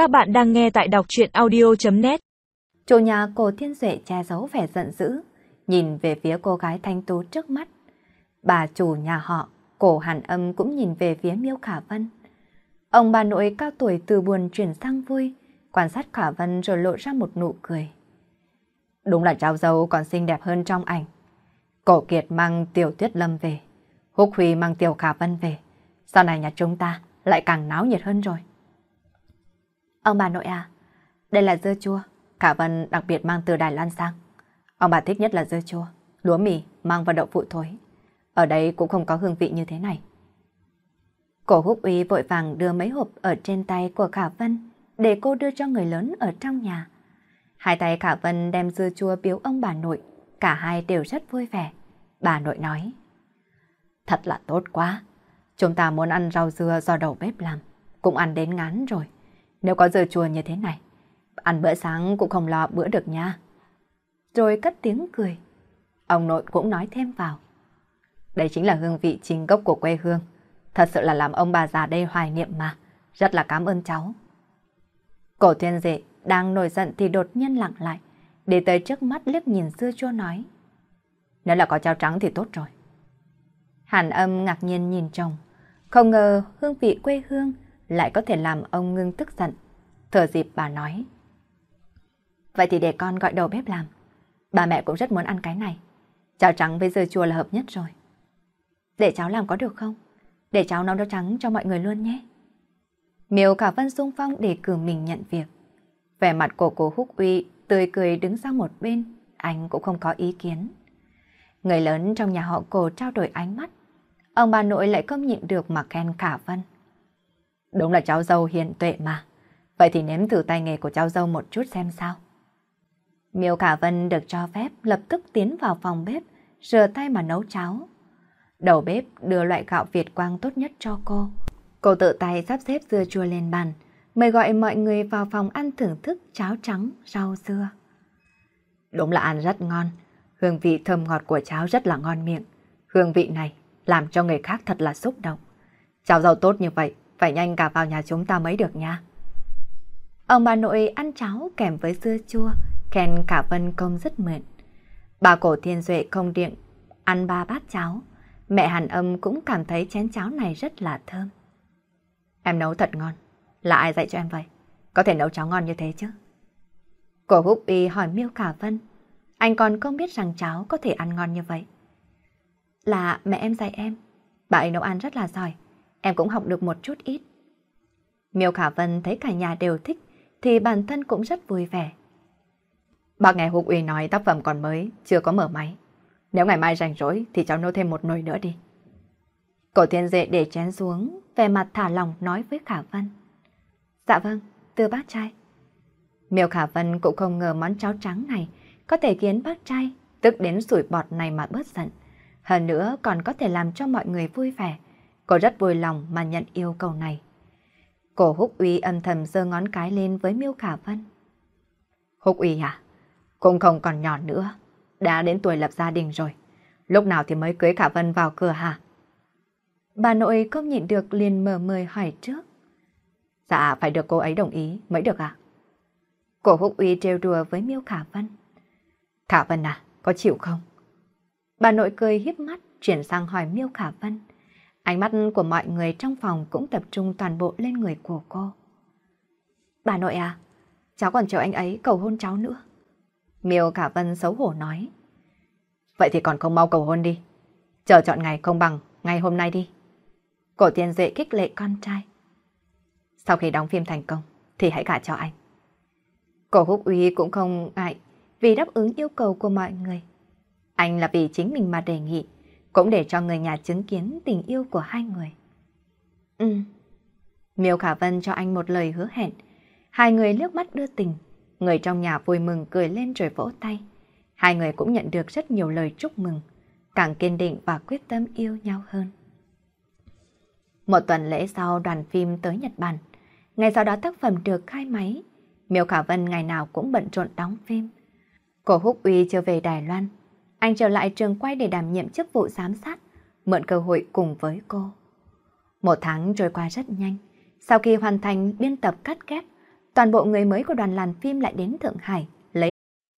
Các bạn đang nghe tại đọc chuyện audio.net Chủ nhà cổ thiên duệ che giấu vẻ giận dữ, nhìn về phía cô gái thanh tú trước mắt. Bà chủ nhà họ, cổ hàn âm cũng nhìn về phía miêu khả vân. Ông bà nội cao tuổi từ buồn chuyển sang vui, quan sát khả vân rồi lộ ra một nụ cười. Đúng là cháu dâu còn xinh đẹp hơn trong ảnh. Cổ kiệt mang tiểu tuyết lâm về, húc huy mang tiểu khả vân về. Sau này nhà chúng ta lại càng náo nhiệt hơn rồi. Ông bà nội à, đây là dưa chua, Khả Vân đặc biệt mang từ Đài Loan sang. Ông bà thích nhất là dưa chua, lúa mì, mang vào đậu phụ thối. Ở đây cũng không có hương vị như thế này. Cổ húc uy vội vàng đưa mấy hộp ở trên tay của Khả Vân để cô đưa cho người lớn ở trong nhà. Hai tay Khả Vân đem dưa chua biếu ông bà nội, cả hai đều rất vui vẻ. Bà nội nói, thật là tốt quá, chúng ta muốn ăn rau dưa do đầu bếp làm, cũng ăn đến ngán rồi. Nếu có dưa chua như thế này, ăn bữa sáng cũng không lo bữa được nha. Rồi cất tiếng cười. Ông nội cũng nói thêm vào. Đây chính là hương vị chính gốc của quê hương. Thật sự là làm ông bà già đây hoài niệm mà. Rất là cảm ơn cháu. Cổ thiên dệ đang nổi giận thì đột nhiên lặng lại. Đi tới trước mắt liếc nhìn dưa chua nói. Nếu là có cháo trắng thì tốt rồi. Hàn âm ngạc nhiên nhìn chồng. Không ngờ hương vị quê hương lại có thể làm ông ngưng tức giận. Thở dịp bà nói. Vậy thì để con gọi đầu bếp làm. Bà mẹ cũng rất muốn ăn cái này. Cháo trắng với dưa chua là hợp nhất rồi. Để cháu làm có được không? Để cháu nấu cháo trắng cho mọi người luôn nhé. Miêu cả Vân sung phong để cử mình nhận việc. Vẻ mặt của cô Húc Uy tươi cười đứng sang một bên, anh cũng không có ý kiến. Người lớn trong nhà họ cổ trao đổi ánh mắt. Ông bà nội lại không nhịn được mà khen cả Vân. Đúng là cháu dâu hiền tuệ mà. Vậy thì nếm thử tay nghề của cháu dâu một chút xem sao. Miêu Khả Vân được cho phép lập tức tiến vào phòng bếp, rửa tay mà nấu cháo. Đầu bếp đưa loại gạo Việt Quang tốt nhất cho cô. Cô tự tay sắp xếp dưa chua lên bàn, mời gọi mọi người vào phòng ăn thưởng thức cháo trắng, rau dưa. Đúng là ăn rất ngon, hương vị thơm ngọt của cháo rất là ngon miệng. Hương vị này làm cho người khác thật là xúc động. Cháo rau tốt như vậy, phải nhanh cả vào nhà chúng ta mới được nha. Ông bà nội ăn cháo kèm với dưa chua, khen cả Vân công rất mượn. Bà cổ thiên duệ không điện, ăn ba bát cháo. Mẹ Hàn âm cũng cảm thấy chén cháo này rất là thơm. Em nấu thật ngon. Là ai dạy cho em vậy? Có thể nấu cháo ngon như thế chứ? Cổ húc y hỏi miêu cả Vân. Anh còn không biết rằng cháo có thể ăn ngon như vậy. Là mẹ em dạy em. Bà ấy nấu ăn rất là giỏi. Em cũng học được một chút ít. Miêu Khả Vân thấy cả nhà đều thích thì bản thân cũng rất vui vẻ. Bác nghe Húc Uy nói tác phẩm còn mới, chưa có mở máy. Nếu ngày mai rảnh rỗi thì cháu nấu thêm một nồi nữa đi. Cổ thiên dệ để chén xuống, về mặt thả lòng nói với Khả Vân. Dạ vâng, từ bác trai. Miêu Khả Vân cũng không ngờ món cháo trắng này có thể khiến bác trai tức đến sủi bọt này mà bớt giận. Hơn nữa còn có thể làm cho mọi người vui vẻ. Cô rất vui lòng mà nhận yêu cầu này. Cổ Húc Uy âm thầm giơ ngón cái lên với Miêu Khả Vân. Húc Uy à? Cũng không còn nhỏ nữa. Đã đến tuổi lập gia đình rồi. Lúc nào thì mới cưới Khả Vân vào cửa hả? Bà nội không nhịn được liền mở mời hỏi trước. Dạ, phải được cô ấy đồng ý mới được ạ. À? Cổ Húc Uy trêu đùa với Miêu Khả Vân. Khả Vân à, có chịu không? Bà nội cười hiếp mắt chuyển sang hỏi Miêu Khả Vân. Ánh mắt của mọi người trong phòng cũng tập trung toàn bộ lên người của cô. Bà nội à, cháu còn chờ anh ấy cầu hôn cháu nữa. Miêu Khả Vân xấu hổ nói. Vậy thì còn không mau cầu hôn đi. Chờ chọn ngày không bằng ngày hôm nay đi. Cổ tiên dệ kích lệ con trai. Sau khi đóng phim thành công thì hãy gả cho anh. Cổ húc uy cũng không ngại vì đáp ứng yêu cầu của mọi người. Anh là vì chính mình mà đề nghị cũng để cho người nhà chứng kiến tình yêu của hai người. Ừ. Miêu Khả Vân cho anh một lời hứa hẹn. Hai người liếc mắt đưa tình. Người trong nhà vui mừng cười lên rồi vỗ tay. Hai người cũng nhận được rất nhiều lời chúc mừng, càng kiên định và quyết tâm yêu nhau hơn. Một tuần lễ sau đoàn phim tới Nhật Bản. Ngày sau đó tác phẩm được khai máy. Miêu Khả Vân ngày nào cũng bận rộn đóng phim. Cổ Húc Uy trở về Đài Loan anh trở lại trường quay để đảm nhiệm chức vụ giám sát, mượn cơ hội cùng với cô. Một tháng trôi qua rất nhanh, sau khi hoàn thành biên tập cắt ghép, toàn bộ người mới của đoàn làm phim lại đến Thượng Hải, lấy.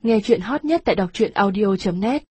Nghe chuyện hot nhất tại đọc truyện audio.net